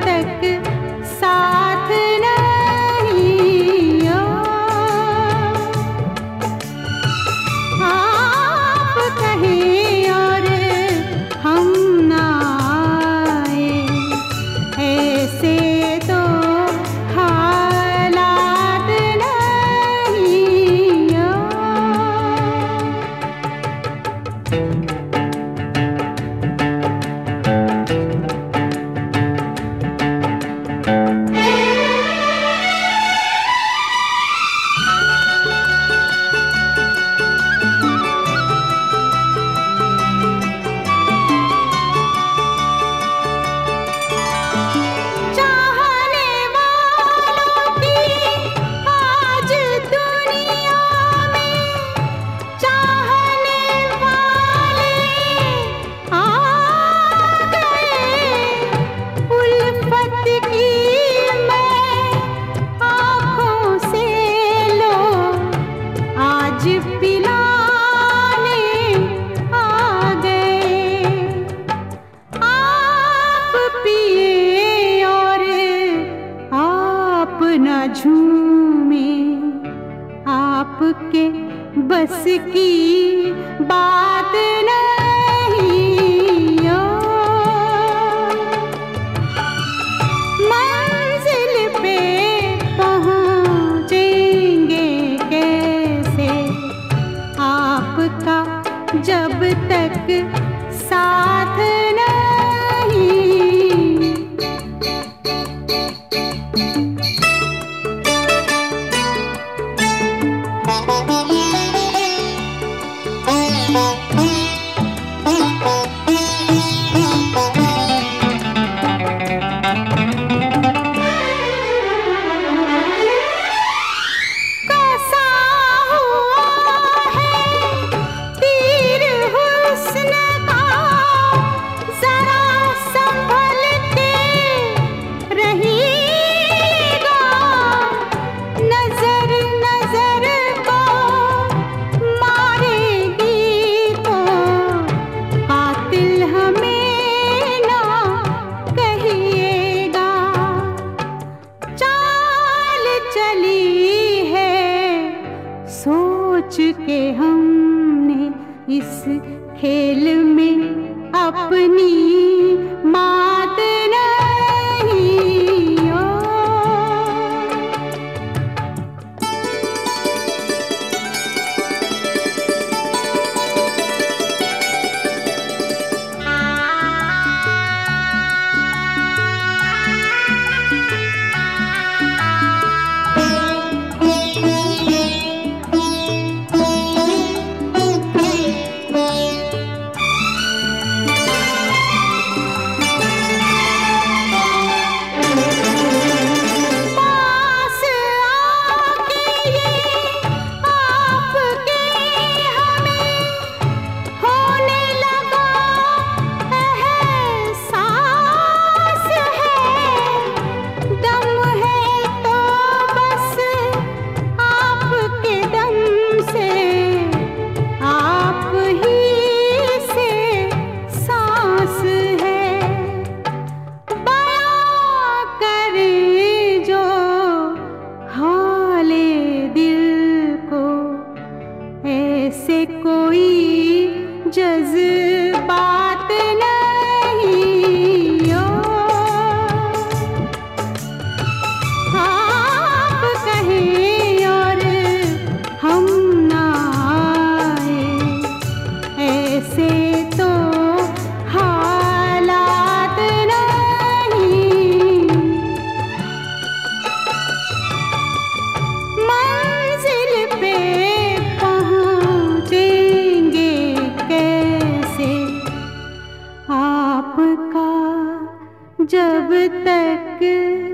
तक साथ न बस की बात नहीं। मंजिल पे पहुँचेंगे कैसे? आपका जब तक साथ Bye. इस खेल में अपनी 就是。जब तक